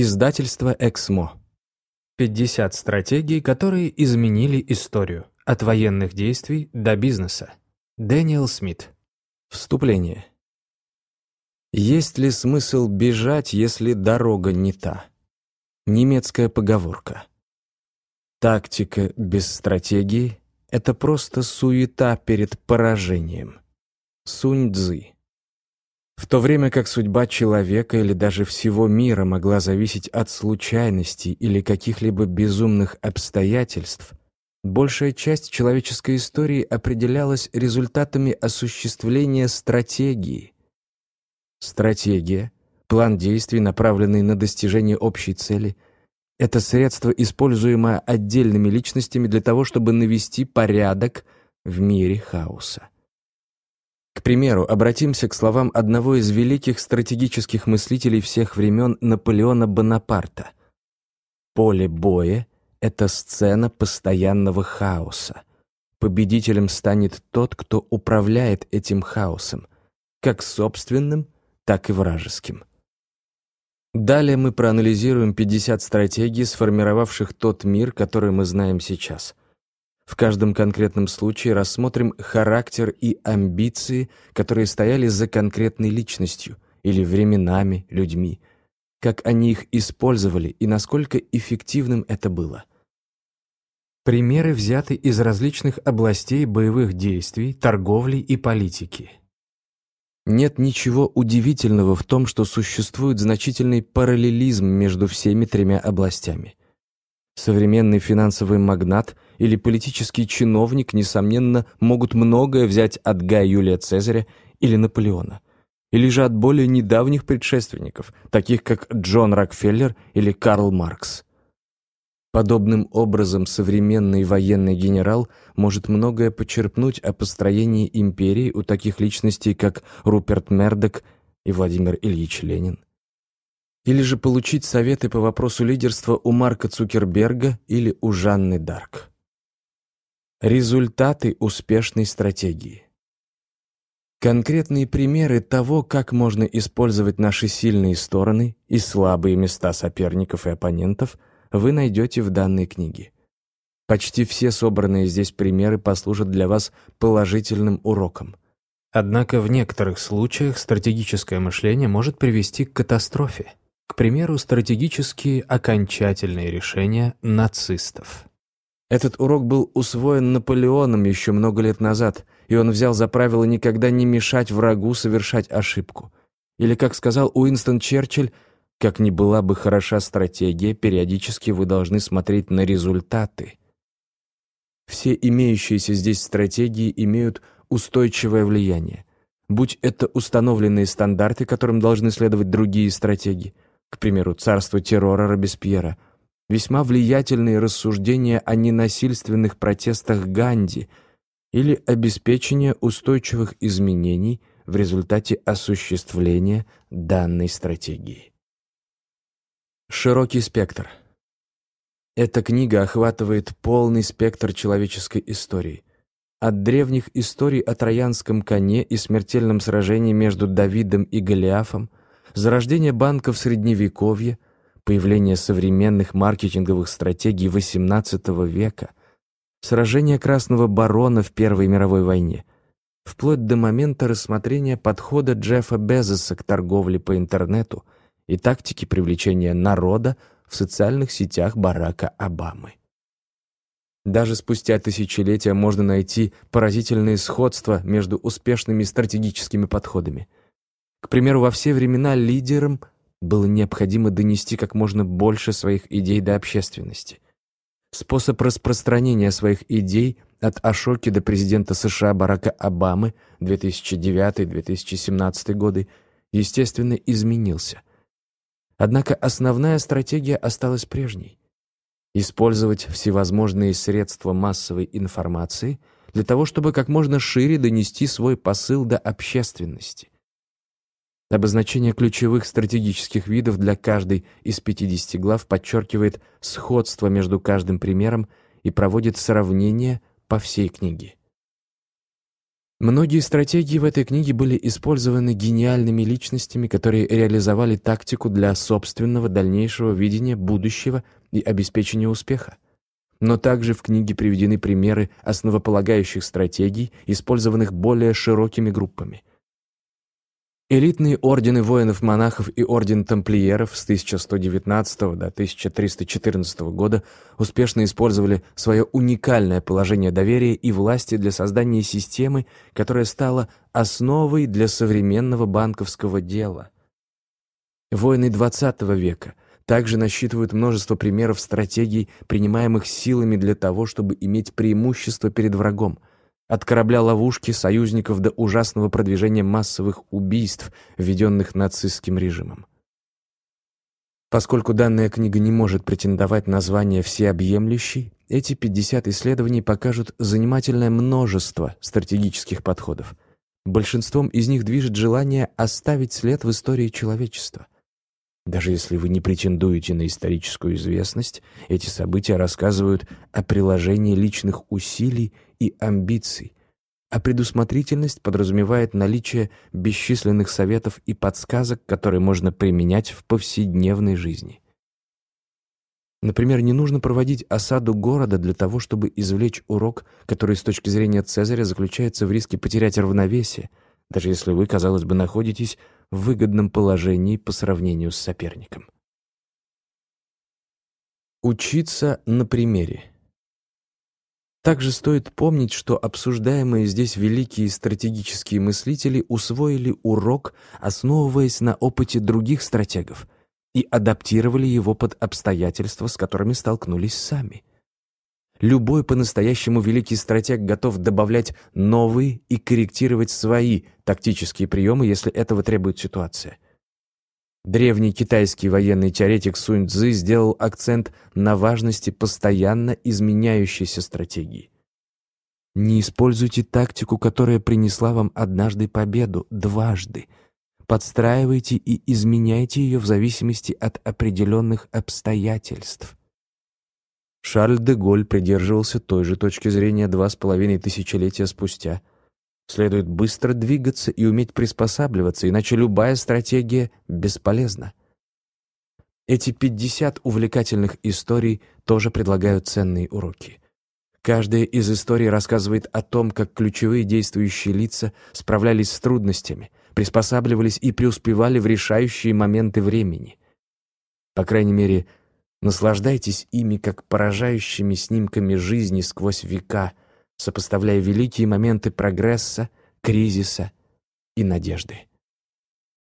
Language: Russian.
Издательство «Эксмо». 50 стратегий, которые изменили историю. От военных действий до бизнеса. Дэниел Смит. Вступление. Есть ли смысл бежать, если дорога не та? Немецкая поговорка. Тактика без стратегии — это просто суета перед поражением. Сунь Цзы. В то время как судьба человека или даже всего мира могла зависеть от случайностей или каких-либо безумных обстоятельств, большая часть человеческой истории определялась результатами осуществления стратегии. Стратегия, план действий, направленный на достижение общей цели — это средство, используемое отдельными личностями для того, чтобы навести порядок в мире хаоса. К примеру, обратимся к словам одного из великих стратегических мыслителей всех времен Наполеона Бонапарта. «Поле боя — это сцена постоянного хаоса. Победителем станет тот, кто управляет этим хаосом, как собственным, так и вражеским». Далее мы проанализируем 50 стратегий, сформировавших тот мир, который мы знаем сейчас — в каждом конкретном случае рассмотрим характер и амбиции, которые стояли за конкретной личностью или временами, людьми, как они их использовали и насколько эффективным это было. Примеры взяты из различных областей боевых действий, торговли и политики. Нет ничего удивительного в том, что существует значительный параллелизм между всеми тремя областями. Современный финансовый магнат или политический чиновник, несомненно, могут многое взять от Гая Юлия Цезаря или Наполеона, или же от более недавних предшественников, таких как Джон Рокфеллер или Карл Маркс. Подобным образом современный военный генерал может многое почерпнуть о построении империи у таких личностей, как Руперт Мердок и Владимир Ильич Ленин. Или же получить советы по вопросу лидерства у Марка Цукерберга или у Жанны Дарк. Результаты успешной стратегии. Конкретные примеры того, как можно использовать наши сильные стороны и слабые места соперников и оппонентов, вы найдете в данной книге. Почти все собранные здесь примеры послужат для вас положительным уроком. Однако в некоторых случаях стратегическое мышление может привести к катастрофе. К примеру, стратегические окончательные решения нацистов. Этот урок был усвоен Наполеоном еще много лет назад, и он взял за правило никогда не мешать врагу совершать ошибку. Или, как сказал Уинстон Черчилль, как ни была бы хороша стратегия, периодически вы должны смотреть на результаты. Все имеющиеся здесь стратегии имеют устойчивое влияние. Будь это установленные стандарты, которым должны следовать другие стратегии – к примеру, царство террора Робеспьера, весьма влиятельные рассуждения о ненасильственных протестах Ганди или обеспечение устойчивых изменений в результате осуществления данной стратегии. Широкий спектр. Эта книга охватывает полный спектр человеческой истории. От древних историй о троянском коне и смертельном сражении между Давидом и Голиафом зарождение банков Средневековья, появление современных маркетинговых стратегий XVIII века, сражение Красного Барона в Первой мировой войне, вплоть до момента рассмотрения подхода Джеффа Безоса к торговле по интернету и тактики привлечения народа в социальных сетях Барака Обамы. Даже спустя тысячелетия можно найти поразительные сходства между успешными стратегическими подходами – к примеру, во все времена лидерам было необходимо донести как можно больше своих идей до общественности. Способ распространения своих идей от Ашоки до президента США Барака Обамы 2009-2017 годы, естественно, изменился. Однако основная стратегия осталась прежней. Использовать всевозможные средства массовой информации для того, чтобы как можно шире донести свой посыл до общественности – Обозначение ключевых стратегических видов для каждой из 50 глав подчеркивает сходство между каждым примером и проводит сравнение по всей книге. Многие стратегии в этой книге были использованы гениальными личностями, которые реализовали тактику для собственного дальнейшего видения будущего и обеспечения успеха. Но также в книге приведены примеры основополагающих стратегий, использованных более широкими группами. Элитные ордены воинов-монахов и орден тамплиеров с 1119 до 1314 года успешно использовали свое уникальное положение доверия и власти для создания системы, которая стала основой для современного банковского дела. Воины XX века также насчитывают множество примеров стратегий, принимаемых силами для того, чтобы иметь преимущество перед врагом – от корабля ловушки союзников до ужасного продвижения массовых убийств, введенных нацистским режимом. Поскольку данная книга не может претендовать на звание всеобъемлющей, эти 50 исследований покажут занимательное множество стратегических подходов. Большинством из них движет желание оставить след в истории человечества. Даже если вы не претендуете на историческую известность, эти события рассказывают о приложении личных усилий и амбиций, а предусмотрительность подразумевает наличие бесчисленных советов и подсказок, которые можно применять в повседневной жизни. Например, не нужно проводить осаду города для того, чтобы извлечь урок, который с точки зрения Цезаря заключается в риске потерять равновесие, даже если вы, казалось бы, находитесь в выгодном положении по сравнению с соперником. Учиться на примере. Также стоит помнить, что обсуждаемые здесь великие стратегические мыслители усвоили урок, основываясь на опыте других стратегов, и адаптировали его под обстоятельства, с которыми столкнулись сами. Любой по-настоящему великий стратег готов добавлять новые и корректировать свои тактические приемы, если этого требует ситуация – Древний китайский военный теоретик Сунь Цзы сделал акцент на важности постоянно изменяющейся стратегии. Не используйте тактику, которая принесла вам однажды победу, дважды. Подстраивайте и изменяйте ее в зависимости от определенных обстоятельств. Шарль де Голь придерживался той же точки зрения два с половиной тысячелетия спустя – Следует быстро двигаться и уметь приспосабливаться, иначе любая стратегия бесполезна. Эти 50 увлекательных историй тоже предлагают ценные уроки. Каждая из историй рассказывает о том, как ключевые действующие лица справлялись с трудностями, приспосабливались и преуспевали в решающие моменты времени. По крайней мере, наслаждайтесь ими как поражающими снимками жизни сквозь века – сопоставляя великие моменты прогресса, кризиса и надежды.